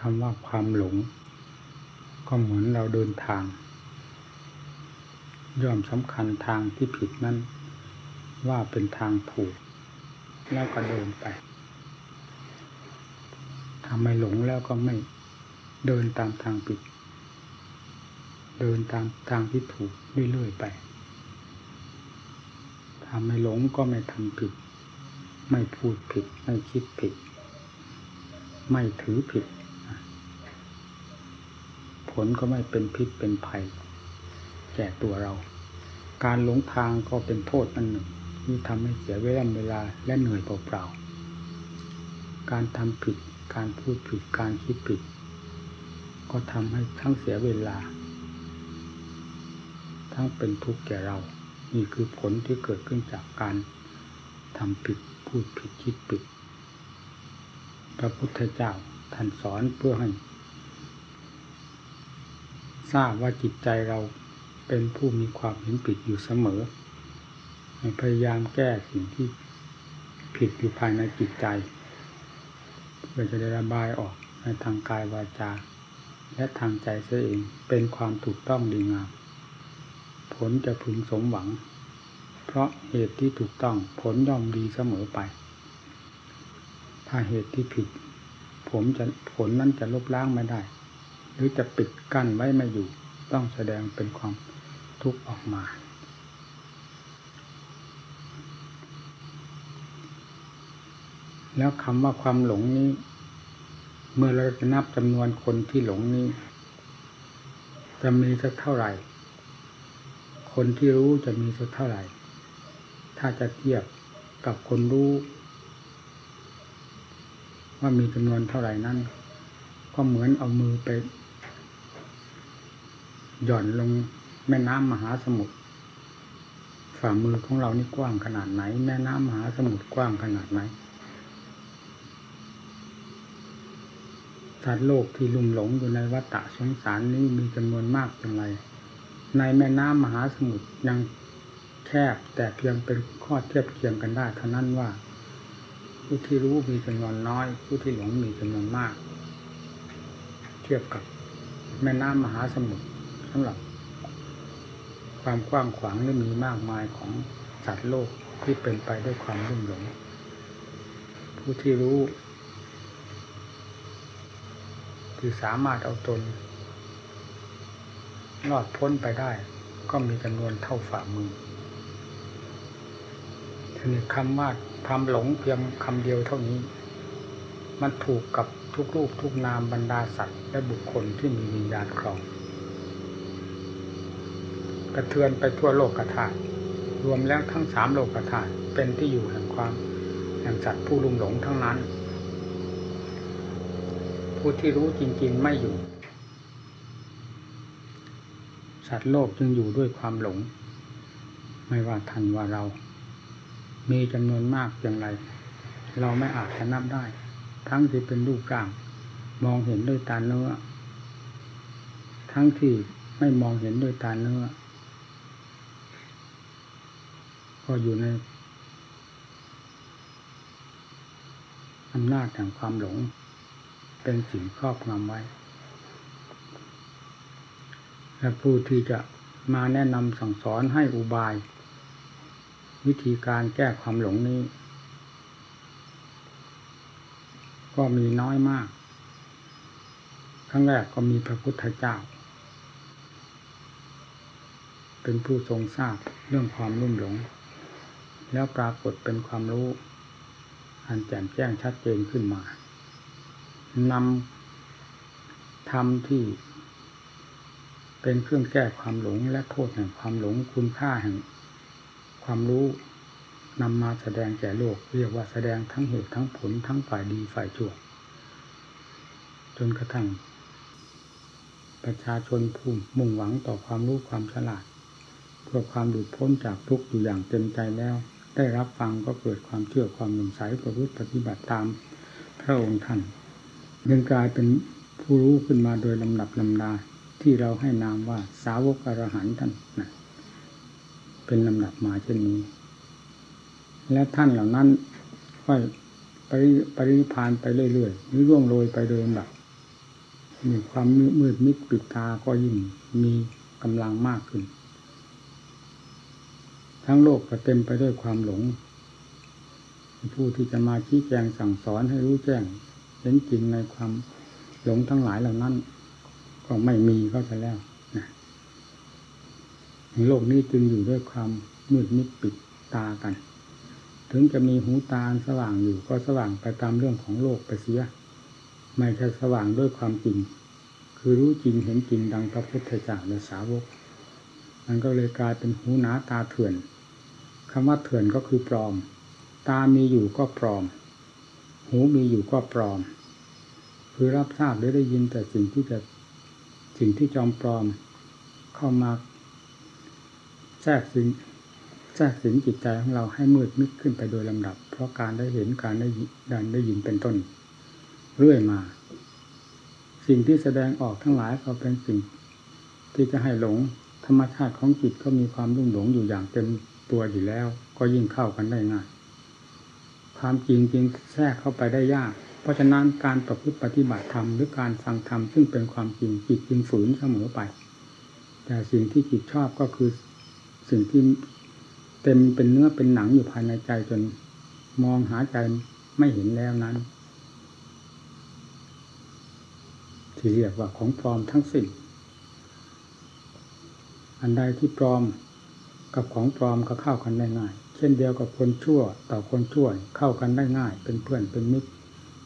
คำว่าความหลง ก็เหมือนเราเดินทาง ย่อมสำคัญทางที่ผิดนั้น ว่าเป็นทางถูก แล้วก็เดินไปถ้าไม่หลงแล้วก็ไม่เดินตามทางผิด เดินตามทางที่ถูกเรื่อยๆไปถ้าไม่หลงก็ไม่ทำผิด ไม่พูดผิด ไม่คิดผิด ไม่ถือผิด ลก็ไม่เป็นพิษเป็นภัยแก่ตัวเรา การหลงทางก็เป็นโทษอันหนึ่ง ที่ทำให้เสียเวลาเวลาและเหนื่อยเปล่าๆ การทำผิด การพูดผิด การคิดผิด ก็ทำให้ทั้งเสียเวลา ทั้งเป็นทุกข์แก่เรา นี่คือผลที่เกิดขึ้นจากการทำผิด พูดผิด คิดผิด พระพุทธเจ้าท่านสอนเพื่อให้ ทราบว่าจิตใจเราเป็นผู้มีความเห็นผิดอยู่เสมอ พยายามแก้สิ่งที่ผิดอยู่ภายในจิตใจ เพื่อจะได้ระบายออกในทางกายวาจา และทางใจเสียเองเป็นความถูกต้องดีงาม ผลจะพึงสมหวัง เพราะเหตุที่ถูกต้องผลย่อมดีเสมอไป ถ้าเหตุที่ผิด ผมจะผลนั้นจะลบล้างไม่ได้ รือจะปิดกั้นไว้ไม่อยู่ ต้องแสดงเป็นความทุกข์ออกมา แล้วคำว่าความหลงนี้ เมื่อเราจะนับจำนวนคนที่หลงนี้ จะมีสักเท่าไหร่ คนที่รู้จะมีสักเท่าไหร่ ถ้าจะเทียบกับคนรู้ว่ามีจำนวนเท่าไหร่นั้น ก็เหมือนเอามือไป หย่อนลงแม่น้ำมหาสมุทรฝ่ามือของเรานี่กว้างขนาดไหน แม่น้ำมหาสมุทรกว้างขนาดไหนสัตว์โลกที่ลุ่มหลงอยู่ในวัฏฏะสงสารนี้มีจำนวนมากอย่างไร ในแม่น้ำมหาสมุทรยังแคบแต่เพียงเป็นข้อเทียบเคียงกันได้เท่านั้นว่า ผู้ที่รู้มีจำนวนน้อย ผู้ที่หลงมีจำนวนมาก เทียบกับแม่น้ำมหาสมุทร สำหรับ ความกว้างขวางและมีมากมายของสัตว์โลกที่เป็นไปด้วยความรุ่มหลง ผู้ที่รู้ที่สามารถเอาตนรอดพ้นไปได้ ก็มีจำนวนเท่าฝ่ามือทีนี้คำว่าทำหลงเพียงคำเดียวเท่านี้ มันถูกกับทุกรูปทุกนามบรรดาสัตว์ และบุคคลที่มีวิญญาณครองะเทือนไปทั่วโลกกระถาดรวมแล้วทั้งสามโลกกระถาดเป็นที่อยู่แห่งความแห่งสัตว์ผู้ลุ่มหลงทั้งนั้น ผู้ที่รู้จริง ๆไม่อยู่ สัตว์โลกจึงอยู่ด้วยความหลง ไม่ว่าท่านว่าเรา มีจำนวนมากอย่างไร เราไม่อาจจะนับได้ ทั้งที่เป็นรูปร่าง มองเห็นด้วยตาเนื้อทั้งที่ไม่มองเห็นด้วยตาเนื้อ ก็อยู่ในอำนาจแห่งความหลง เป็นสิ่งครอบงำไว้ และผู้ที่จะมาแนะนำสั่งสอนให้อุบาย วิธีการแก้ความหลงนี้ ก็มีน้อยมาก ครั้งแรกก็มีพระพุทธเจ้า เป็นผู้ทรงทราบเรื่องความรุ่มหลง แล้วปรากฏเป็นความรู้ อันแจ่มแจ้งชัดเจนขึ้นมานำธรรมที่เป็นเครื่องแก้ความหลงและโทษแห่งความหลงคุณค่าแห่งความรู้นำมาแสดงแก่โลก เรียกว่าแสดงทั้งเหตุทั้งผลทั้งฝ่ายดีฝ่ายชั่ว จนกระทั่งประชาชนผู้มุ่งหวังต่อความรู้ความฉลาด เพื่อความหลุดพ้นจากทุกข์อยู่อย่างเต็มใจแล้ว ได้รับฟังก็เกิดความเชื่อความหนุ่มใสประพฤติปฏิบัติตามพระองค์ท่านยังกลายเป็นผู้รู้ขึ้นมาโดยลำดับลำดาที่เราให้นามว่าสาวกอรหันท่านนะเป็นลำดับมาเช่นนี้ และท่านเหล่านั้นค่อยปริปริพานไปเรื่อยๆหรือร่วงโรยไปโดยลำดับมีความมืดมิดปิดตาก็ยิ่งมีกำลังมากขึ้น ทั้งโลกก็เต็มไปด้วยความหลง ผู้ที่จะมาชี้แจงสั่งสอนให้รู้แจ้งเห็นจริงในความหลงทั้งหลายเหล่านั้น ก็ไม่มีก็จะแล้วนะโลกนี้จึงอยู่ด้วยความมืดมิดปิดตากัน ถึงจะมีหูตาสว่างอยู่ก็สว่างไปตามเรื่องของโลกไปเสีย ไม่ใช่สว่างด้วยความจริง คือรู้จริงเห็นจริงดังพระพุทธเจ้าและสาวก มันก็เลยกลายเป็นหูหนาตาเถื่อนคำว่าเถื่อนก็คือปลอม ตามีอยู่ก็ปลอม หูมีอยู่ก็ปลอม คือรับทราบหรือได้ยินแต่สิ่งที่จะสิ่งที่จอมปลอม เข้ามาแทรกสิงแทรกสิงจิตใจของเราให้มืดมิดขึ้นไปโดยลำดับ เพราะการได้เห็นการได้ดันได้ยินเป็นต้น เรื่อยมา สิ่งที่แสดงออกทั้งหลายก็เป็นสิ่งที่จะให้หลง รรมชาติของจิตก็มีความรุ่มหลงอยู่อย่างเต็มตัวอยู่แล้ว ก็ยิ่งเข้ากันได้ง่ายความจริงจริงแทรกเข้าไปได้ยาก เพราะฉะนั้นการประพฤติปฏิบัติธรรมหรือการฟังธรรมซึ่งเป็นความจริงจิตจึงฝืนเสมอไป แต่สิ่งที่จิตชอบก็คือสิ่งที่เต็มเป็นเนื้อเป็นหนังอยู่ภายในใจจนมองหาใจไม่เห็นแล้วนั้น ที่เรียกว่าของปลอมทั้งสิ้น อันใดที่ปลอมกับของปลอมก็เข้ากันได้ง่าย เช่นเดียวกับคนชั่วต่อคนชั่วเข้ากันได้ง่าย เป็นเพื่อนเป็นมิตร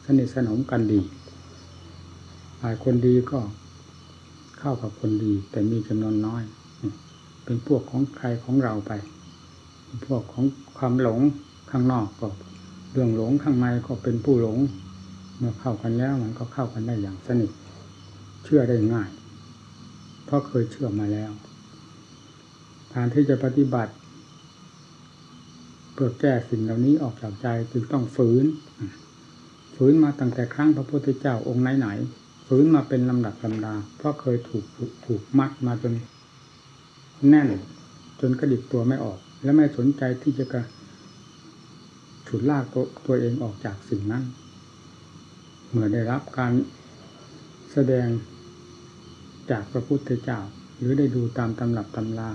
สนิทสนมกันดีฝ่ายคนดีก็เข้ากับคนดี แต่มีจำนวนน้อย เป็นพวกของใครของเราไป พวกของความหลงข้างนอกก็เรื่องหลงข้างในก็เป็นผู้หลง เมื่อเข้ากันแล้วมันก็เข้ากันได้อย่างสนิทเชื่อได้ง่าย เพราะเคยเชื่อมาแล้ว การที่จะปฏิบัติ เพื่อแก้สิ่งเหล่านี้ออกจากใจจึงต้องฝืน ฝืนมาตั้งแต่ครั้งพระพุทธเจ้าองค์ไหนๆฝืนมาเป็นลำดับลำดาเพราะเคยถูกถูกมัดมาจน แน่น จนกระดิกตัวไม่ออก และไม่สนใจที่จะกระฉุดลากตัวตัวเองออกจากสิ่งนั้น เมื่อได้รับการแสดงจากพระพุทธเจ้า หรือได้ดูตามตำรับตำรา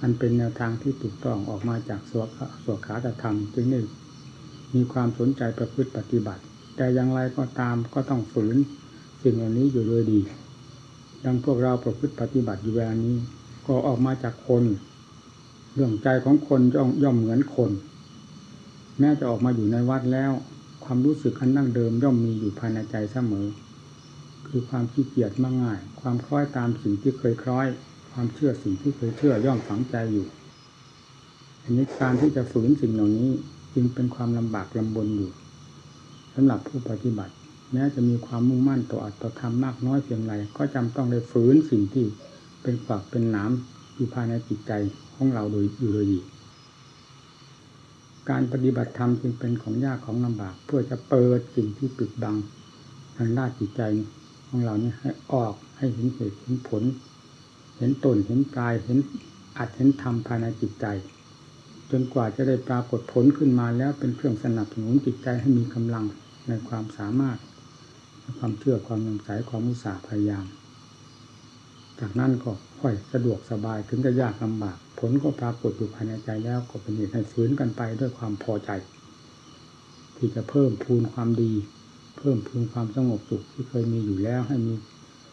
อันเป็นแนวทางที่ถูกต้องออกมาจากสวสวขาตธรรมจึงได้มีความสนใจประพฤติปฏิบัติ แต่อย่างไรก็ตามก็ต้องฝืนสิ่งเหล่านี้อยู่โดยดีดังพวกเราประพฤติปฏิบัติอยู่เวลานี้ ก็ออกมาจากคน เรื่องใจของคนย่อมย่อมเหมือนคน แม้จะออกมาอยู่ในวัดแล้ว ความรู้สึกอันนั่งเดิมย่อมมีอยู่ภายในใจเสมอ คือความขี้เกียจมากง่าย ความคล้อยตามสิ่งที่เคยคล้อย ความเชื่อสิ่งที่เคยเชื่อย่อมฝังใจอยู่ อันนี้การที่จะฝืนสิ่งเหล่านี้จึงเป็นความลำบากลำบนอยู่สำหรับผู้ปฏิบัติแม้จะมีความมุ่งมั่นต่ออัตธรรมมากน้อยเพียงไรก็จำต้องได้ฝืนสิ่งที่เป็นฝากเป็นน้ำอยู่ภายในจิตใจของเราโดยอยู่โดยดีการปฏิบัติธรรมจึงเป็นของยากของลำบาก เพื่อจะเปิดสิ่งที่ปิดบังทางด้านจิตใจของเรานี้ให้ออกให้เห็นเหตุเห็นผล เห็นตนเห็นกายเห็นอัดเห็นธรรมภายในจิตใจ จนกว่าจะได้ปรากฏผลขึ้นมาแล้วเป็นเครื่องสนับสนุนจิตใจให้มีกำลังในความสามารถความเชื่อความยงใสความมุสาพยายาม จากนั้นก็ค่อยสะดวกสบายถึงจะยากลำบาก ผลก็ปรากฏอยู่ภายในใจแล้วก็เป็นเหตุให้ฝืนกันไปด้วยความพอใจ ที่จะเพิ่มพูนความดี เพิ่มพูนความสงบสุขที่เคยมีอยู่แล้วให้มี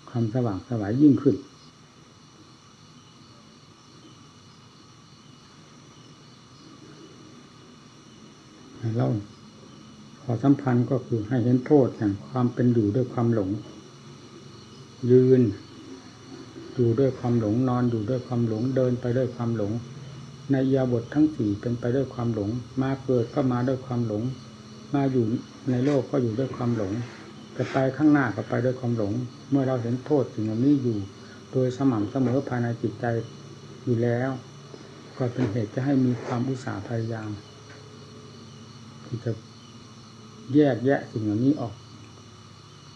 ความสว่างสวายยิ่งขึ้น เราขอสัมพันธ์ก็คือให้เห็นโทษแห่งความเป็นอยู่ด้วยความหลง ยืน อยู่ด้วยความหลงนอนอยู่ด้วยความหลงเดินไปด้วยความหลง ในยาบททั้งสี่เป็นไปด้วยความหลง มาเกิดก็มาด้วยความหลง มาอยู่ในโลกก็อยู่ด้วยความหลงจะไปข้างหน้าก็ไปด้วยความหลง เมื่อเราเห็นโทษสิ่งนี้อยู่ โดยสม่ำเสมอภายในจิตใจอยู่แล้ว ก็เป็นเหตุจะให้มีความอุตสาห์พยายาม ที่จะแยกแยะสิ่งเหล่านี้ออก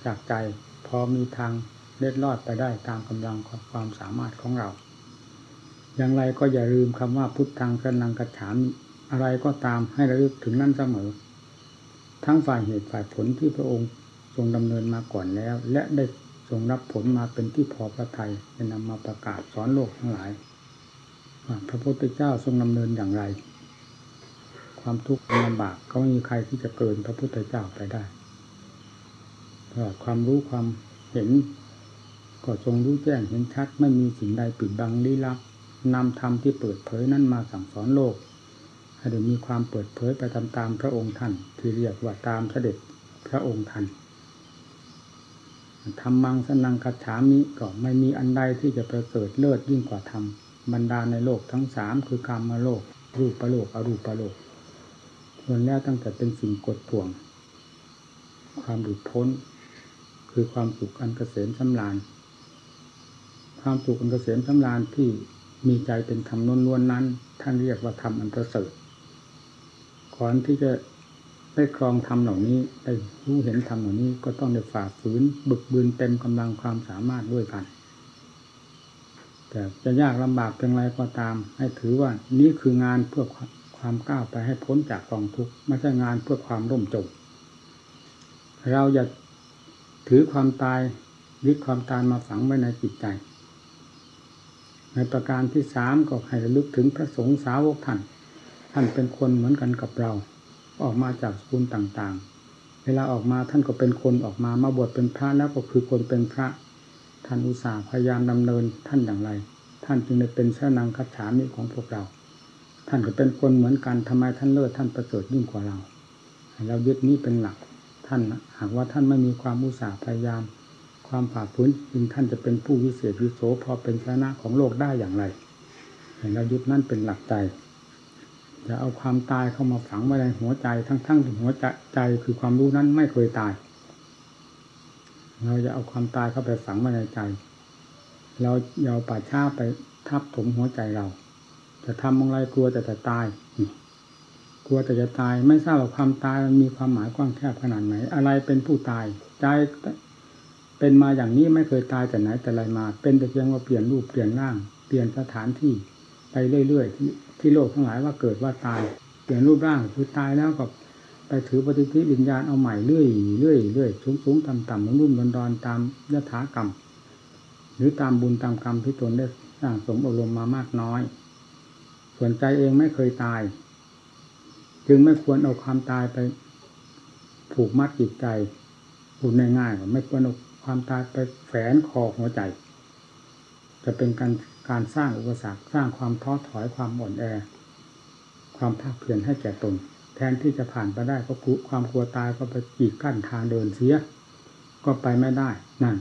จากใจพอมีทางเล็ดลอดไปได้ตามกำลังความสามารถของเรา อย่างไรก็อย่าลืมคำว่าพุทธังสนังกัจฉามอะไรก็ตามให้ระลึกถึงนั่นเสมอ ทั้งฝ่ายเหตุฝ่ายผลที่พระองค์ทรงดำเนินมาก่อนแล้ว และได้ทรงรับผลมาเป็นที่พอพระทัยจะนำมาประกาศสอนโลกทั้งหลายพระพุทธเจ้าทรงดำเนินอย่างไร ความทุกข์ความลำบากก็ไม่มีใครที่จะเกินพระพุทธเจ้าไปได้ตลอดความรู้ความเห็น ก็ทรงรู้แจ้งเห็นชัด ไม่มีสิ่งใดปิดบังลี้ลับนำธรรมที่เปิดเผยนั้นมาสั่งสอนโลกให้ได้มีความเปิดเผยไปตามๆพระองค์ท่านที่เรียกว่าตามเสด็จพระองค์ท่านธรรมังสนังคัจฉามิก็ไม่มีอันใดที่จะประเสริฐเลิศยิ่งกว่าธรรมบรรดาในโลกทั้งสามคือกรรมโลก รูปประโลกอรูปประโลก ส่วนแล้วตั้งแต่เป็นสิ่งกดท่วง ความหลุดพ้น คือความสุขอันเกษมสำราญ ความสุขอันเกษมสำราญที่มีใจเป็นธรรมล้วนๆนั้น ท่านเรียกว่าธรรมอันประเสริฐก่อนที่จะได้ครองธรรมเหล่านี้ได้รู้เห็นธรรมเหล่านี้ก็ต้องได้ฝ่าฝืนบึกบืนเต็มกำลังความสามารถด้วยกัน แต่จะยากลำบากเพียงไรก็ตาม ให้ถือว่านี่คืองานเพื่อ ความก้าวไปให้พ้นจากกองทุกข์ไม่ใช่งานเพื่อความร่มจมเราอย่าถือความตายยึดความตายมาฝังไว้ในจิตใจ ในประการที่สามก็ให้ระลึกถึงพระสงฆ์สาวกท่าน ท่านเป็นคนเหมือนกันกับเรา ออกมาจากสกุลต่างๆ เวลาออกมาท่านก็เป็นคนออกมามาบวชเป็นพระแล้วก็คือคนเป็นพระ ท่านอุตส่าห์พยายามดำเนินท่านอย่างไร ท่านจึงได้เป็นเช้านางคัจฉามิของพวกเรา ท่านก็เป็นคนเหมือนกันทำไมท่านเลิศท่านประเสริฐยิ่งกว่าเรา เรายึดนี้เป็นหลักท่านหากว่าท่านไม่มีความอุตสาห์พยายาม ความผ่าฝืนจึงท่านจะเป็นผู้วิเศษวิโสพอเป็นชนะของโลกได้อย่างไรเรายึดนั่นเป็นหลักใจอย่าเอาความตายเข้ามาฝังไว้ในหัวใจทั้งๆที่หัวใจใจคือความรู้นั้นไม่เคยตาย เราจะเอาความตายเข้าไปฝังไว้ในใจ เราอย่าเอาป่าช้าไปทับถมหัวใจเรา จะทำอะไรกลัวแต่จะตายกลัวแต่จะตายไม่ทราบว่าความตายมันมีความหมายกว้างแคบขนาดไหน อะไรเป็นผู้ตายใจเป็นมาอย่างนี้ไม่เคยตายแต่ไหนแต่ไรมา เป็นแต่เพียงว่าเปลี่ยนรูปเปลี่ยนร่าง เปลี่ยนสถานที่ไปเรื่อยๆที่โลกทั้งหลายว่าเกิดว่าตาย เปลี่ยนรูปร่างคือตายแล้วก็ไปถือปฏิทิวิญญาณเอาใหม่เรื่อยเรื่อยเรื่อยสูงสูงต่ำต่ำนุ่มนุ่มดอนดอนตามยถากรรม หรือตามบุญตามกรรมที่ตนได้สร้างสมอบรมมามากน้อย ส่วนใจเองไม่เคยตาย จึงไม่ควรเอาความตายไป ผูกมัดจิตใจพูดง่ายๆไม่ควรเอาความตายไปแฝงคอหัวใจ จะเป็นการการสร้างอุปสรรคสร้างความท้อถอยความอ่อนแอ ความภาคเพียรให้แก่ตน แทนที่จะผ่านไปได้ก็ความกลัวตายก็ไปกีดกั้นทางเดินเสีย ก็ไปไม่ได้นั่น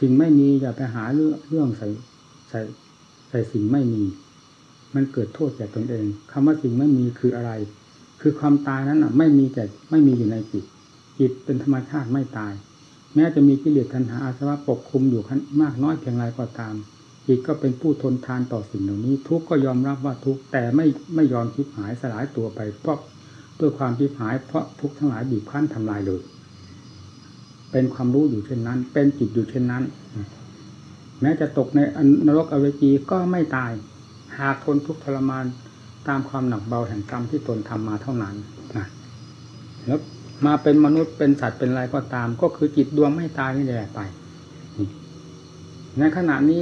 สิ่งไม่มีอย่าไปหาเรื่องเรื่องใส่ใส่ใส่สิ่งไม่มี มันเกิดโทษแก่ตนเองคำว่าสิ่งไม่มีคืออะไร คือความตายนั้นอะ ไม่มีแต่ไม่มีอยู่ในจิต จิตเป็นธรรมชาติไม่ตาย แม้จะมีกิเลสทันหาอาสวะปกคลุมอยู่มากน้อยเพียงไรก็ตาม จิตก็เป็นผู้ทนทานต่อสิ่งเหล่านี้ ทุกก็ยอมรับว่าทุกแต่ไม่ไม่ยอมคิดหายสลายตัวไปเพราะด้วยความคิดหายเพราะทุกทั้งหลายบีบคั้นทำลายเลย เป็นความรู้อยู่เช่นนั้น เป็นจิตอยู่เช่นนั้น แม้จะตกในนรกอเวจีก็ไม่ตาย หากทนทุกทรมานตามความหนักเบาแห่งกรรมที่ตนทำมาเท่านั้นนะแล้วมาเป็นมนุษย์เป็นสัตว์เป็นอะไรก็ตาม ก็คือจิตดวงไม่ตายนี่แหละไปในขณะนี้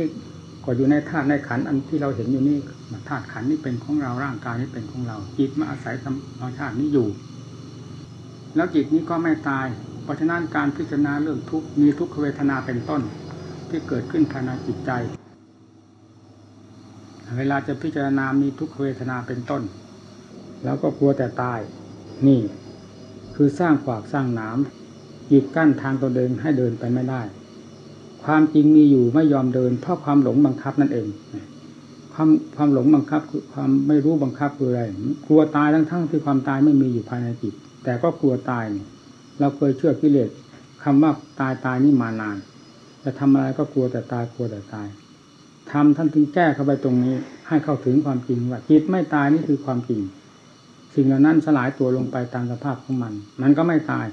ก็อยู่ในธาตุในขันอันที่เราเห็นอยู่นี่ธาตุขันนี้เป็นของเราร่างกายนี้เป็นของเรา จิตมาอาศัยธรรมชาตินี้อยู่ แล้วจิตนี้ก็ไม่ตาย เพราะฉะนั้นการพิจารณาเรื่องทุกมีทุกขเวทนาเป็นต้น ที่เกิดขึ้นภายในจิตใจ เวลาจะพิจารณามีทุกขเวทนาเป็นต้น แล้วก็กลัวแต่ตาย นี่ คือสร้างขวากสร้างหนามจีบกั้นทางตัวเดินให้เดินไปไม่ได้ ความจริงมีอยู่ไม่ยอมเดิน เพราะความหลงบังคับนั่นเอง ความความหลงบังคับคือความไม่รู้บังคับคืออะไร กลัวตายทั้งทั้งที่ความตายไม่มีอยู่ภายในจิต แต่ก็กลัวตาย เราเคยเชื่อกิเลสคำว่าตายตายนี่มานานจะทำอะไรก็กลัวแต่ตายกลัวแต่ตาย ทำท่านถึงแก้เข้าไปตรงนี้ ให้เข้าถึงความจริงว่าจิตไม่ตายนี่คือความจริง สิ่งเหล่านั้นสลายตัวลงไปตามสภาพของมัน มันก็ไม่ตาย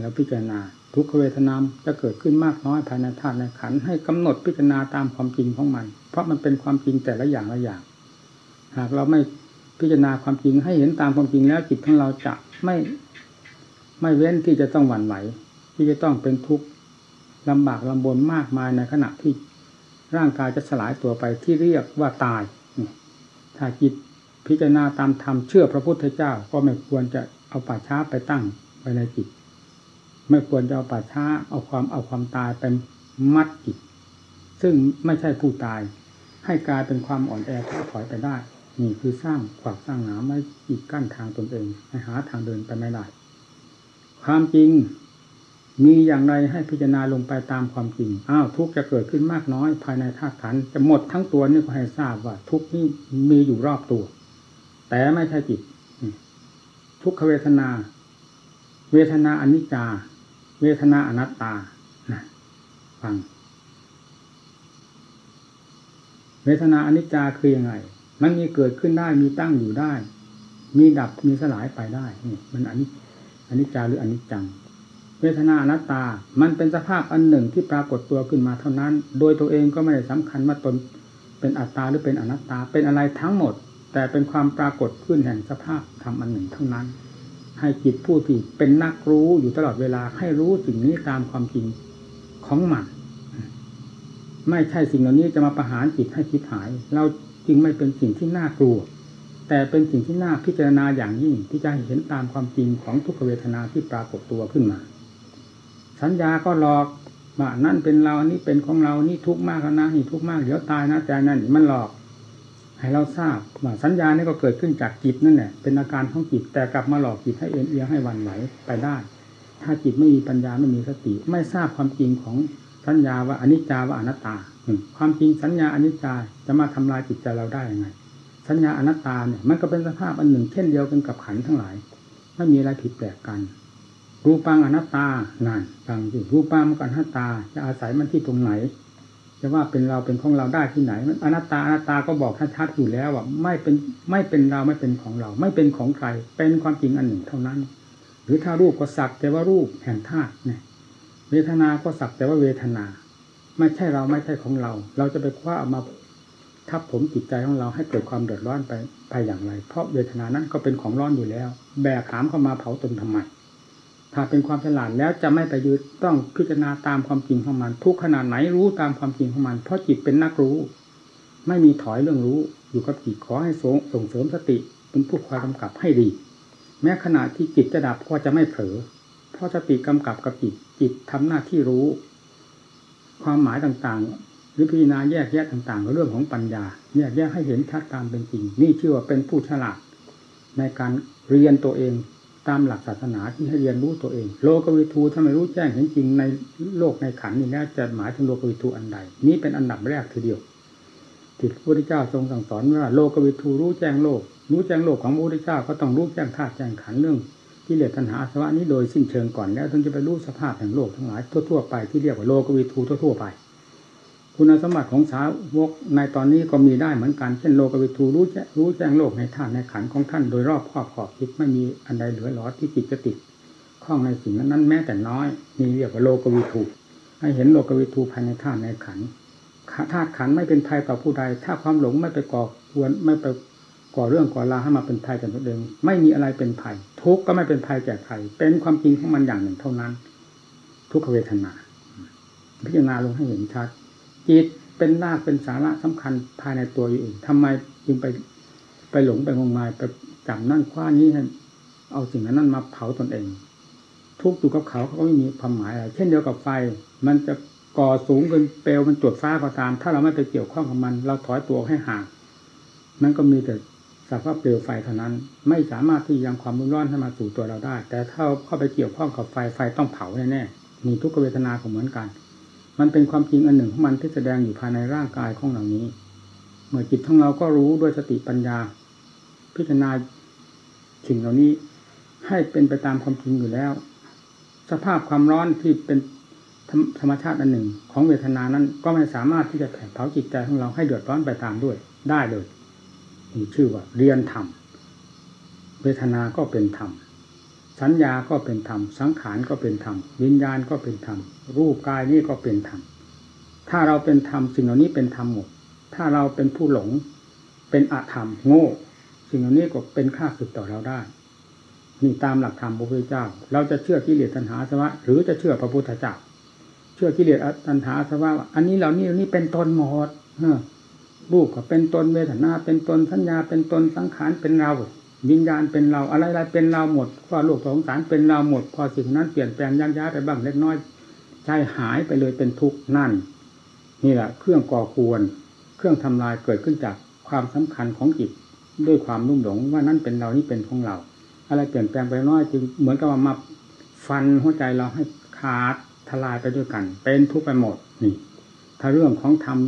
แล้วพิจารณา ทุกขเวทนามจะเกิดขึ้นมากน้อยภายในธาตุในขันให้กำหนดพิจารณาตามความจริงของมัน เพราะมันเป็นความจริงแต่ละอย่างละอย่าง หากเราไม่พิจารณาความจริงให้เห็นตามความจริงแล้วจิตของเราจะไม่ไม่เว้นที่จะต้องหวั่นไหวที่จะต้องเป็นทุกข์ลำบากลำบนมากมายในขณะที่ ร่างกายจะสลายตัวไปที่เรียกว่าตาย ถ้าจิตพิจารณาตามธรรมเชื่อพระพุทธเจ้าก็ไม่ควรจะเอาป่าช้าไปตั้งไว้ในจิต ไม่ควรจะเอาป่าช้าเอาความเอาความตายเป็นมัดจิต ซึ่งไม่ใช่ผู้ตาย ให้กลายเป็นความอ่อนแอท้อถอยไปได้ นี่คือสร้างขวากสร้างหนาไม่อีกกั้นทางตนเองให้หาทางเดินไปไม่ได้ความจริง มีอย่างไรให้พิจารณาลงไปตามความจริง อ้าวทุกจะเกิดขึ้นมากน้อย ภายในธาตุขันจะหมดทั้งตัวนี่ก็ให้ทราบว่า ทุกนี้มีอยู่รอบตัว แต่ไม่ใช่จิต ทุกขเวทนา เวทนาอนิจจา เวทนาอนัตตาฟัง เวทนาอนิจจาคือยังไง มันมีเกิดขึ้นได้มีตั้งอยู่ได้ มีดับมีสลายไปได้นี่มันอนิจอนิจจาหรืออนิจจัง เวทนาอนัตตา มันเป็นสภาพอันหนึ่งที่ปรากฏตัวขึ้นมาเท่านั้น โดยตัวเองก็ไม่ได้สำคัญว่าตนเป็นอัตตาหรือเป็นอนัตตา เป็นอะไรทั้งหมด แต่เป็นความปรากฏขึ้นแห่งสภาพธรรมอันหนึ่งเท่านั้น ให้จิตผู้ที่เป็นนักรู้อยู่ตลอดเวลาให้รู้สิ่งนี้ตามความจริงของมันไม่ใช่สิ่งเหล่านี้จะมาประหารจิตให้คิดหาย เราจึงไม่เป็นสิ่งที่น่ากลัว แต่เป็นสิ่งที่น่าพิจารณาอย่างยิ่งที่จะเห็นตามความจริงของทุกขเวทนาที่ปรากฏตัวขึ้นมา สัญญาก็หลอกว่านั่นเป็นเรานี่เป็นของเรานี่ทุกข์มากนะนี่ทุกข์มากเดี๋ยวตายนะแต่นั่นมันหลอก ให้เราทราบว่าสัญญานี่ก็เกิดขึ้นจากจิตนั่นแหละเป็นอาการของจิตแต่กลับมาหลอกจิตให้เอ็นเอียงให้วันไหวไปได้ ถ้าจิตไม่มีปัญญาไม่มีสติ ไม่ทราบความจริงของสัญญาว่าอนิจจาว่าอนัตตา ความจริงสัญญาอนิจจาจะมาทำลายจิตใจเราได้ยังไง สัญญาอนัตตาเนี่ยมันก็เป็นสภาพอันหนึ่ง เช่นเดียวกันกับขันทั้งหลายไม่มีอะไรผิดแปลกกัน รูปังอนัตตานั่นฟังสิรูปังกับอนัตตา จะอาศัยมันที่ตรงไหน จะว่าเป็นเราเป็นของเราได้ที่ไหน มันอนัตตาอนัตตาก็บอกชัดๆอยู่แล้วว่าไม่เป็นไม่เป็นเราไม่เป็นของเรา ไม่เป็นของใคร เป็นความจริงอันหนึ่งเท่านั้น หรือถ้ารูปก็สักแต่ว่ารูปแห่งธาตุเนี่ยเวทนา ก็สักแต่ว่าเวทนา ไม่ใช่เราไม่ใช่ของเรา เราจะไปคว้าเอามาทับผมจิตใจของเราให้เกิดความเดือดร้อนไปไปอย่างไร เพราะเวทนานั้นก็เป็นของร้อนอยู่แล้ว แบกขามเข้ามาเผาตนทำไม ถ้าเป็นความฉลาดแล้วจะไม่ไปยึดต้องพิจารณาตามความจริงของมัน ทุกขนาดไหนรู้ตามความจริงของมัน เพราะจิตเป็นนักรู้ ไม่มีถอยเรื่องรู้ อยู่กับจิตขอให้ส่งสงเสริมสติเป็นผู้คอยกำกับให้ดี แม้ขณะที่จิตจะดับก็จะไม่เผลอเพราะสติกำกับกับจิตจิตทำหน้าที่รู้ ความหมายต่างๆ หรือพิจารณาแยกแยะต่างๆเรื่องของปัญญา แยกแยะให้เห็นชัดตามเป็นจริง นี่ชื่อว่าเป็นผู้ฉลาด ในการเรียนตัวเอง ตามหลักศาสนาที่ให้เรียนรู้ตัวเอง โลกวิทูถ้าไม่รู้แจ้งเห็นจริงในโลกในขันนี้แล้วจะหมายถึงโลกวิทูอันใด นี้เป็นอันดับแรกทีเดียวที่พระพุทธเจ้าทรงสั่งสอนว่าโลกวิทูรู้แจ้งโลก รู้แจ้งโลกของพระพุทธเจ้าก็ต้องรู้แจ้งธาตุแจ้งขันเรื่องที่เลอตัณหาสวะนี้โดยสิ้นเชิงก่อนแล้วถึงจะไปรู้สภาพแห่งโลกทั้งหลายทั่วๆไปที่เรียกว่าโลกวิทูทั่วๆไป คุณสมบัติของสาวกในตอนนี้ก็มีได้เหมือนกัน เช่นโลกวิทูรู้แจ้งรู้แจ้งโลกในท่านในขันของท่านโดยรอบครอบขอบคิดไม่มีอันใดเหลือหลอที่จิตจะติดข้องในสิ่งนั้นแม้แต่น้อยนี่เรียกว่าโลกวิทูให้เห็นโลกวิทูภายในท่านในขันธาตุขันไม่เป็นภัยต่อผู้ใด ถ้าความหลงไม่ไปก่อควรไม่ไปก่อเรื่องก่อราให้มาเป็นภัยกับตัวเองไม่มีอะไรเป็นภัยทุกก็ไม่เป็นภัยแก่ใครเป็นความจริงของมันอย่างหนึ่งเท่านั้น ทุกขเวทนา พิจารณาลงให้เห็นชัด จิตเป็นรากเป็นสาระสำคัญภายในตัวอยู่เองทำไมจึงไปไปหลงไปงมงายไปจับนั่นคว้านี้ให้เอาสิ่งนั้นมาเผาตนเอง ทุกตัวกับเขาเขาไม่มีความหมายอะไรเช่นเดียวกับไฟ มันจะก่อสูงเกินเปลวมันตรวจฟ้าก็ตาม ถ้าเราไม่ไปเกี่ยวข้องกับมัน เราถอยตัวให้ห่างนั่นก็มีแต่สภาพเปลวไฟเท่านั้น ไม่สามารถที่ยังความร้อนให้มาสู่ตัวเราได้ แต่ถ้าเข้าไปเกี่ยวข้องกับไฟไฟต้องเผาแน่ๆมีทุกขเวทนาก็เหมือนกัน มันเป็นความจริงอันหนึ่งของมันที่แสดงอยู่ภายในร่างกายของเหล่านี้ เมื่อจิตของเราก็รู้ด้วยสติปัญญา พิจารณาสิ่งเหล่านี้ให้เป็นไปตามความจริงอยู่แล้ว สภาพความร้อนที่เป็นธรรมชาติอันหนึ่ง ของเวทนานั้นก็ไม่สามารถที่จะแผดเผาจิตใจของเราให้เดือดร้อนไปตามด้วย ได้เลยนี่ชื่อว่า เรียนธรรมเวทนาก็เป็นธรรม สัญญาก็เป็นธรรม สังขารก็เป็นธรรม วิญญาณก็เป็นธรรม รูปกายนี่ก็เป็นธรรม ถ้าเราเป็นธรรมสิ่งเหล่านี้เป็นธรรมหมด ถ้าเราเป็นผู้หลง เป็นอธรรมโง่ สิ่งเหล่านี้ก็เป็นค่าสึกต่อเราได้ นี่ตามหลักธรรมพระพุทธเจ้า เราจะเชื่อกิเลสตัณหาสวะ หรือจะเชื่อพระพุทธเจ้า เชื่อกิเลสตัณหาสว่าอันนี้เหล่านี้นี่เป็นตนหมดรูปก็เป็นตนเวทนาเป็นตนสัญญาเป็นตนสังขารเป็นเรา วิญญาณเป็นเราอะไรอะไรเป็นเราหมดพอโลกสงสารเป็นเราหมด พอสิ่งนั้นเปลี่ยนแปลงยักย้ายไปบ้างเล็กน้อยใจหายไปเลยเป็นทุกข์นั่น นี่แหละเครื่องก่อควร เครื่องทำลายเกิดขึ้นจากความสำคัญของจิตด้วยความรุ่มหลงว่านั่นเป็นเรานี่เป็นของเรา อะไรเปลี่ยนแปลงไปน้อยจึงเหมือนกับว่ามาฟันหัวใจเราให้ขาดทลายไปด้วยกัน เป็นทุกข์ไปหมดนี่ ถ้าเรื่องของธรรม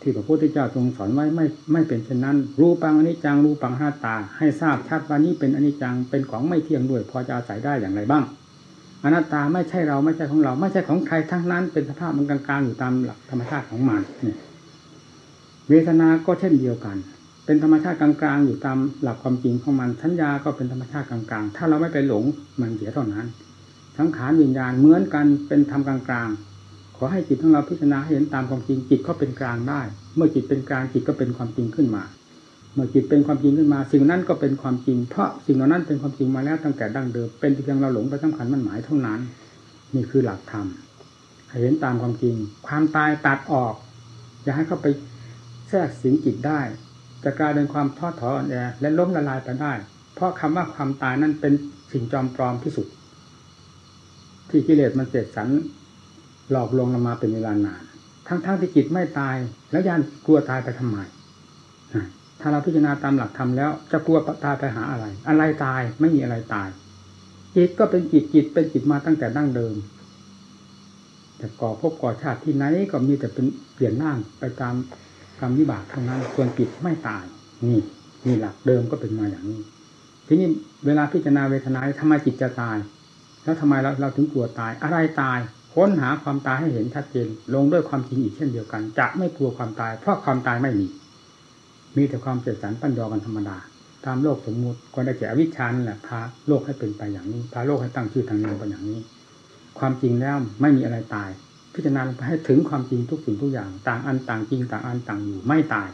ที่พระพุทธเจ้าทรงสอนไว้ไม่ไม่เป็นเช่นนั้น รูปังอนิจจังรูปังห้าตา ให้ทราบชัดว่านี้เป็นอนิจจังเป็นของไม่เที่ยงด้วย พอจะอาศัยได้อย่างไรบ้างอนัตตาไม่ใช่เราไม่ใช่ของเรา ไม่ใช่ของใครทั้งนั้น เป็นสภาพมันกลางๆอยู่ตามหลักธรรมชาติของมันนี่เวทนาก็เช่นเดียวกัน เป็นธรรมชาติกลางๆอยู่ตามหลักความจริงของมันสัญญาก็เป็นธรรมชาติกลางๆ ถ้าเราไม่ไปหลงมันเสียเท่านั้นสังขารวิญญาณเหมือนกันเป็นธรรมกลางๆ ขอให้จิตของเราพิจารณาเห็นตามความจริงจิตก็เป็นกลางได้ เมื่อจิตเป็นกลางจิตก็เป็นความจริงขึ้นมา เมื่อจิตเป็นความจริงขึ้นมา สิ่งนั้นก็เป็นความจริง เพราะสิ่งเหล่านั้นเป็นความจริงมาแล้วตั้งแต่ดั้งเดิมเป็นเพียงเราหลงไปสำคัญมันหมายเท่านั้น นี่คือหลักธรรมให้เห็นตามความจริง ความตายตัดออก อย่าให้เข้าไปแทรกสิงจิตได้จะกลายเป็นความท้อถอยอ่อนแอและล้มละลายไปได้ เพราะคำว่าความตายนั้นเป็นสิ่งจอมปลอมที่สุด ที่กิเลสมันเสกสรร หลอกลวงเรามาเป็นเวลานาน ทั้งๆทที่จิตไม่ตาย แล้วยันกลัวตายไปทำไมถ้าเราพิจารณาตามหลักธรรมแล้ว จะกลัวตายไปหาอะไร อะไรตายไม่มีอะไรตาย จิตก็เป็นจิตจิตเป็นจิตมาตั้งแต่ดั้งเดิม แต่ก่อพบก่อชาติที่ไหนก็มีแต่เป็นเปลี่ยนหน้าไปตามกรรมวิบากเท่านั้นส่วนจิตไม่ตาย นี่นี่หลักเดิมก็เป็นมาอย่างนี้ ทีนี้เวลาพิจารณาเวทนาทำไมจิตจะตาย แล้วทำไมเราเราถึงกลัวตาย อะไรตาย ค้นหาความตายให้เห็นชัดเจนลงด้วยความจริงอีกเช่นเดียวกัน จะไม่กลัวความตาย เพราะความตายไม่มี มีแต่ความเสียสันปั้นยอกันธรรมดา ตามโลกสมมุติก็ได้แก่อวิชชานั่นแหละพาโลกให้เป็นไปอย่างนี้พาโลกให้ตั้งชื่อทางนามไปอย่างนี้ ความจริงแล้วไม่มีอะไรตาย พิจารณาไปให้ถึงความจริงทุกสิ่งทุกอย่าง ต่างอันต่างจริงต่างอันต่างอยู่ไม่ตาย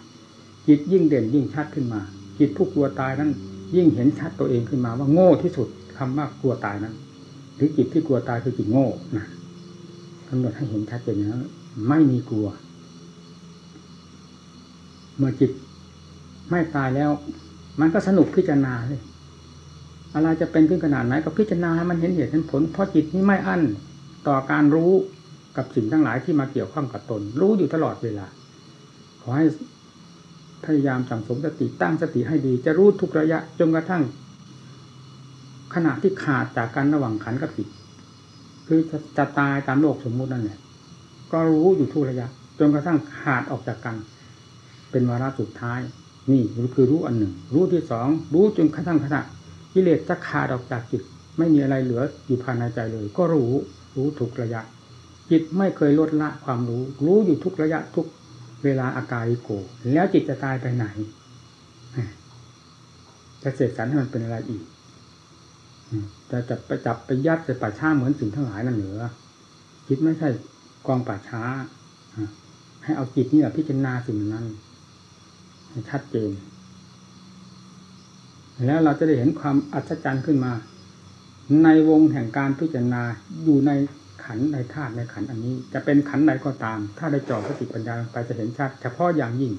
จิตยิ่งเด่นยิ่งชัดขึ้นมาจิตผู้กลัวตายนั้น ยิ่งเห็นชัดตัวเองขึ้นมาว่าโง่ที่สุดคำว่ากลัวตายนั้น หรือจิตที่กลัวตายคือจิตโง่นะ กำหนดให้เห็นชัดเจนนะไม่มีกลัว เมื่อจิตไม่ตายแล้ว มันก็สนุกพิจารณาเลยอะไรจะเป็นขึ้นขนาดไหนก็พิจารณาให้มันเห็นเหตุเห็นผล เพราะจิตนี้ไม่อั้นต่อการรู้กับสิ่งทั้งหลายที่มาเกี่ยวข้องกับตน รู้อยู่ตลอดเวลา ขอให้พยายามสังสมสติตั้งสติให้ดี จะรู้ทุกระยะจนกระทั่ง ขณะที่ขาดจากกันระหว่างขันกับจิต คือจะจะตายตามโลกสมมุตินั่นแหละก็รู้อยู่ทุกระยะ จนกระทั่งขาดออกจากกัน เป็นวาระสุดท้าย นี่คือรู้อันหนึ่ง รู้ที่สองรู้จนกระทั่งขณะกิเลสจะขาดออกจากจิต ไม่มีอะไรเหลืออยู่ภายในใจเลย ก็รู้รู้ทุกระยะ จิตไม่เคยลดละความรู้ รู้อยู่ทุกระยะทุกเวลาอาการโก แล้วจิตจะตายไปไหนจะเสกสรรให้มันเป็นอะไรอีก จะจับไปจับไปยัดใส่ป่าช้าเหมือนสิ่งทั้งหลายนั่นเหนือจิตไม่ใช่กองป่าช้าให้เอาจิตนี่แหละพิจารณาสิ่งนั้นให้ชัดเจนแล้วเราจะได้เห็นความอัศจรรย์ขึ้นมา ในวงแห่งการพิจารณาอยู่ในขันในธาตุในขันอันนี้ จะเป็นขันใดก็ตาม ถ้าได้จ่อสติปัญญาลงไปจะเห็นชัด เฉพาะอย่างยิ่ง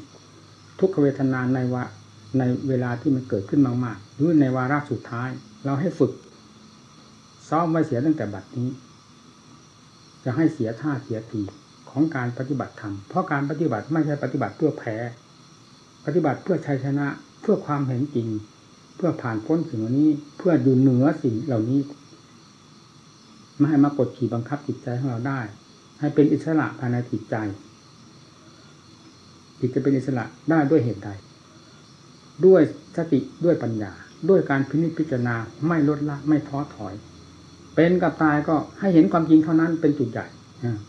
ทุกขเวทนาในวะในเวลาที่มันเกิดขึ้นมากๆหรือในวาระสุดท้าย เราให้ฝึก ซ้อมไว้เสียตั้งแต่บัดนี้ จะให้เสียท่าเสียทีของการปฏิบัติธรรมเพราะการปฏิบัติไม่ใช่ปฏิบัติเพื่อแพ้ ปฏิบัติเพื่อชัยชนะเพื่อความเห็นจริง เพื่อผ่านพ้นสิ่งเหล่านี้เพื่อดูเหนือสิ่งเหล่านี้ไม่ให้มากดขี่บังคับจิตใจของเราได้ ให้เป็นอิสระภายในจิตใจจิตจะเป็นอิสระได้ด้วยเหตุใด ด้วยสติด้วยปัญญา ด้วยการพินิจพิจารณาไม่ลดละไม่ท้อถอย เป็นกับตายก็ให้เห็นความจริงเท่านั้นเป็นจุดใหญ่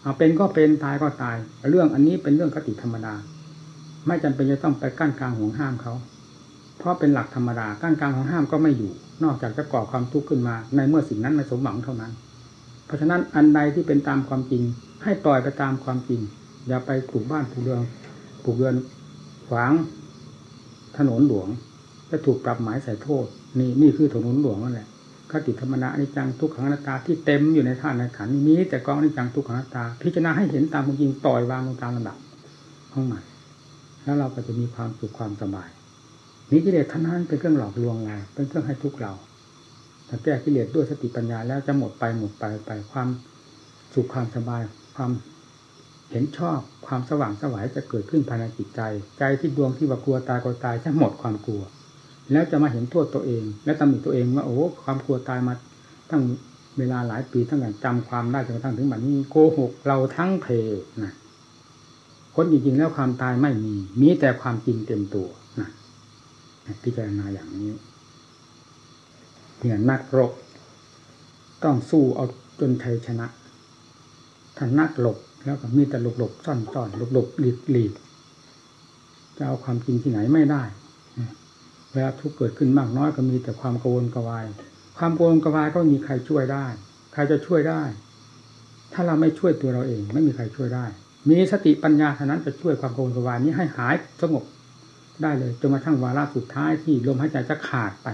เอาเป็นก็เป็นตายก็ตาย เรื่องอันนี้เป็นเรื่องคติธรรมดา ไม่จำเป็นจะต้องไปกั้นกลางห่วงห้ามเขา เพราะเป็นหลักธรรมดากั้นกลางห่วงห้ามก็ไม่อยู่ นอกจากจะก่อความทุกข์ขึ้นมา ในเมื่อสิ่งนั้นไม่สมหวังเท่านั้น เพราะฉะนั้นอันใดที่เป็นตามความจริง ให้ปล่อยไปตามความจริง อย่าไปปลูกบ้านปลูกเรือนปลูกเรือนขวางถนนหลวง จะถูกปรับหมายใส่โทษ นี่นี่คือถนนหลวงนั่นแหละคติธรรมนาอนิจจังทุกขังนัตตาที่เต็มอยู่ในธาตุในขันนี้ แต่กองอนิจจังทุกขังนัตตา พิจารณาให้เห็นตามจริงปล่อยวางลงตามลำดับของมันแล้วเราก็จะมีความสุขความสบายนี้กิเลสท่านั้นเป็นเครื่องหลอกลวงเราเป็นเครื่องให้ทุกข์เราถ้าแก้กิเลสด้วยสติปัญญาแล้วจะหมดไปหมดไปไปความสุขความสบายความเห็นชอบความสว่างสวายจะเกิดขึ้นภายในจิตใจ ใจที่ดวงที่ว่ากลัวตายก็ตายจะหมดความกลัว แล้วจะมาเห็นโทษตัวเอง และตำหนิตัวเองว่าโอ้ความกลัวตายมาตั้งเวลาหลายปีตั้งแต่จำความได้จนกระทั่งถึงบัดนี้โกหกเราทั้งเพนะคนจริงๆแล้วความตายไม่มี มีแต่ความจริงเต็มตัวนะพิจารณาอย่างนี้เนี่ยนักรบต้องสู้เอาจนชัยชนะถ้านักหลบแล้วก็มีแต่หลบหลบซ่อนซ่อนหลบหลบหลีกหลีกจะเอาความจริงที่ไหนไม่ได้ เวลาทุกเกิดขึ้นมากน้อยก็มีแต่ความกังวลกวาย ความกังวลกวายก็มีใครช่วยได้ ใครจะช่วยได้ ถ้าเราไม่ช่วยตัวเราเอง ไม่มีใครช่วยได้ มีสติปัญญาเท่านั้นจะช่วยความกังวลกวายนี้ให้หายสงบได้เลยจนมาทั้งวาระสุดท้ายที่ลมหายใจจะขาดไป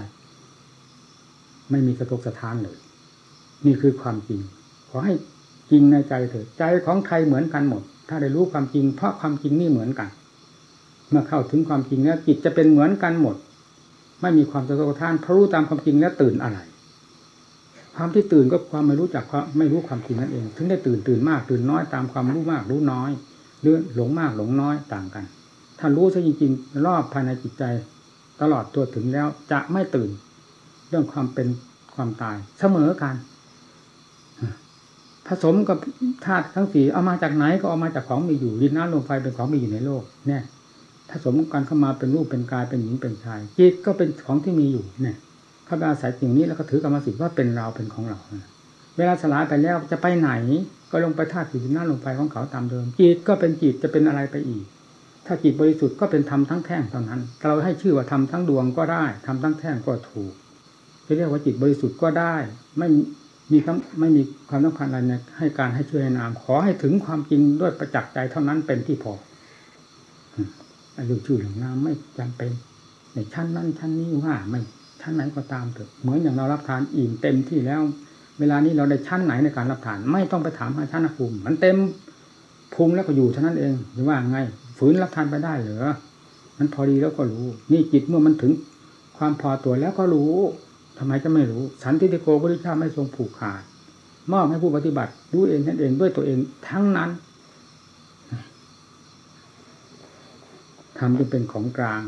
ไม่มีสะทกสะท้านเลย นี่คือความจริง ขอให้จริงในใจเถิดใจของใครเหมือนกันหมด ถ้าได้รู้ความจริง เพราะความจริงนี่เหมือนกัน เมื่อเข้าถึงความจริงแล้วจิตจะเป็นเหมือนกันหมด ไม่มีความสะทกท้านเพราะรู้ตามความจริงแล้วตื่นอะไร ความที่ตื่นก็ความไม่รู้จักความไม่รู้ความจริงนั่นเอง ถึงได้ตื่นตื่นมากตื่นน้อยตามความรู้มากรู้น้อยหรือหลงมากหลงน้อยต่างกัน ถ้ารู้ซะจริงๆรอบภายในจิตใจ ตลอดตัวถึงแล้วจะไม่ตื่น เรื่องความเป็นความตายเสมอกันผสมกับธาตุทั้งสี่เอามาจากไหนก็เอามาจากของมีอยู่ดินน้ำลมไฟเป็นของมีอยู่ในโลกเนี่ย สมกันเข้ามาเป็นรูปเป็นกายเป็นหญิงเป็นชายจิตก็เป็นของที่มีอยู่เนี่ยเข้าไปอาศัยสิ่งนี้แล้วก็ถือกรรมสิทธิ์ว่าเป็นเราเป็นของเรา เวลาสลายไปแล้วจะไปไหน ก็ลงไปธาตุสี่ดินน้ำลมไฟของเขาตามเดิมจิตก็เป็นจิตจะเป็นอะไรไปอีก ถ้าจิตบริสุทธิ์ก็เป็นธรรมทั้งแท่งเท่านั้น เราให้ชื่อว่าธรรมทั้งดวงก็ได้ธรรมทั้งแท่งก็ถูกจะเรียกว่าจิตบริสุทธิ์ก็ได้ ไม่มีไม่มีความต้องการอะไรในให้การให้ช่วยนาม ขอให้ถึงความจริงด้วยประจักษ์ใจเท่านั้นเป็นที่พอ เรื่องชื่อเรื่องนามไม่จำเป็นในชั้นนั้นชั้นนี้ว่าไม่ชั้นไหนก็ตามเถอะเหมือนอย่างเรารับทานอิ่มเต็มที่แล้ว เวลานี้เราได้ชั้นไหนในการรับทาน ไม่ต้องไปถามหาชั้นภูมิมันเต็มภูมิแล้วก็อยู่เท่านั้นเองหรือว่าไงฝืนรับทานไปได้เหรอมันพอดีแล้วก็รู้ นี่จิตเมื่อมันถึงความพอตัวแล้วก็รู้ทำไมจะไม่รู้ สันติโกพระเจ้าไม่ทรงผูกขาดมอบให้ผู้ปฏิบัติรู้เองนั่นเองด้วยตัวเองทั้งนั้น ทำจะเป็นของกลาง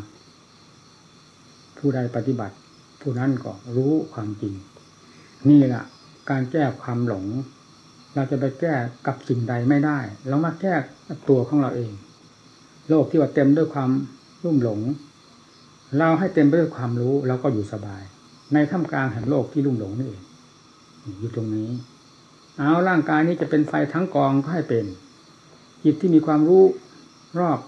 ผู้ใดปฏิบัติ ผู้นั้นก็รู้ความจริง นี่แหละการแก้ความหลง เราจะไปแก้กับสิ่งใดไม่ได้ เรามาแก้ตัวของเราเอง โลกที่ว่าเต็มด้วยความรุ่มหลง เราให้เต็มไปด้วยความรู้เราก็อยู่สบาย ในท่ามกลางแห่งโลกที่ลุ่มหลงนี่เองอยู่ตรงนี้ เอาร่างกายนี้จะเป็นไฟทั้งกองก็ให้เป็นจิตที่มีความรู้รอบ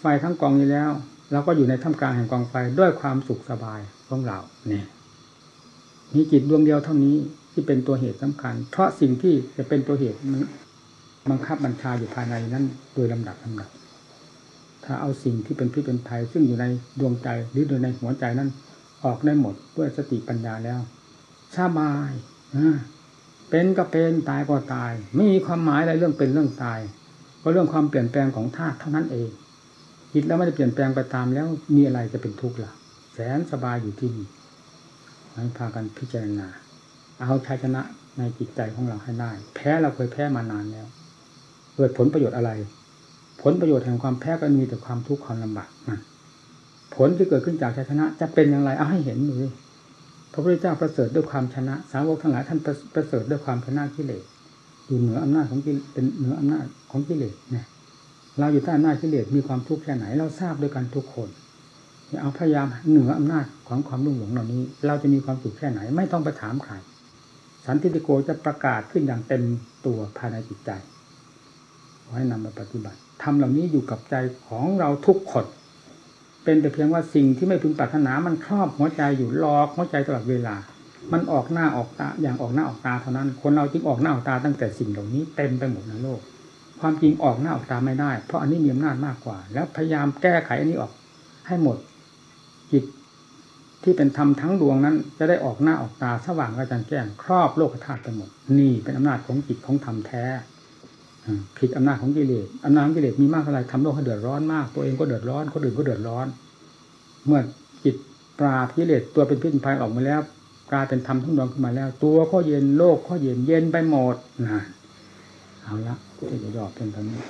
ไฟทั้งกองนี้แล้วเราก็อยู่ในท่ามกลางแห่งกองไฟด้วยความสุขสบายของเราเนี่ยมีจิตดวงเดียวเท่านี้ที่เป็นตัวเหตุสำคัญ เพราะสิ่งที่จะเป็นตัวเหตุมันบังคับบัญชาอยู่ภายในนั้น โดยลำดับลำดับ ถ้าเอาสิ่งที่เป็นพิษเป็นภัยซึ่งอยู่ในดวงใจหรือโดยในหัวใจนั้น ออกได้หมดด้วยสติปัญญาแล้วสบายเป็นก็เป็นตายก็ตาย ไม่มีความหมายอะไรเรื่องเป็นเรื่องตาย ก็เรื่องความเปลี่ยนแปลงของธาตุเท่านั้นเอง คิดแล้วไม่ได้เปลี่ยนแปลงไปตามแล้วมีอะไรจะเป็นทุกข์ล่ะ แสนสบายอยู่ที่นี่ให้พากันพิจารณา เอาชัยชนะในจิตใจของเราให้ได้ แพ้เราเคยแพ้มานานแล้ว เกิดผลประโยชน์อะไร ผลประโยชน์แห่งความแพ้ก็มีแต่ความทุกข์ความลำบากนะผลที่เกิดขึ้นจากชัยชนะ จะเป็นอย่างไรเอาให้เห็นดูพระพุทธเจ้าประเสริฐด้วยความชนะ สาวกทั้งหลายท่านประเสริฐด้วยความชนะกิเลสอยู่เหนืออำนาจของกิเลสเป็นเหนืออำนาจของกิเลสเนี่ย เราอยู่ใต้อำนาจกิเลสมีความทุกข์แค่ไหน เราทราบด้วยกันทุกคนเอาพยายามเหนืออำนาจของความรุ่งหลงเหล่านี้ เราจะมีความสุขแค่ไหน ไม่ต้องไปถามใครสันติโกจะประกาศขึ้นอย่างเต็มตัวภายในจิตใจขอให้นำมาปฏิบัติทำเหล่านี้อยู่กับใจของเราทุกคนเป็นแต่เพียงว่าสิ่งที่ไม่พึงปรารถนา มันครอบหัวใจอยู่หลอกหัวใจตลอดเวลา มันออกหน้าออกตาอย่างออกหน้าออกตาเท่านั้น คนเราจึงออกหน้าออกตาตั้งแต่สิ่งเหล่านี้เต็มไปหมดในโลก ความจริงออกหน้าออกตาไม่ได้ เพราะอันนี้มีอำนาจมากกว่า แล้วพยายามแก้ไขอันนี้ออกให้หมดจิตที่เป็นธรรมทั้งดวงนั้น จะได้ออกหน้าออกตาสว่างกระจ่างแจ้งครอบโลกธาตุไปหมด นี่เป็นอำนาจของจิตของธรรมแท้ผิดอำนาจของกิเลสอำนาจกิเลสมีมากเท่าไรทำโลกให้เดือดร้อนมาก ตัวเองก็เดือดร้อนคนอื่นก็เดือดร้อน เมื่อจิตปราบกิเลสตัวเป็นพิษเป็นภัยออกมาแล้วกลายเป็นธรรมทั้งดวงขึ้นมาแล้ว ตัวก็เย็นโลกก็เย็นเย็นไปหมดนะเอาละ ที่จะยอดเป็นเท่านี้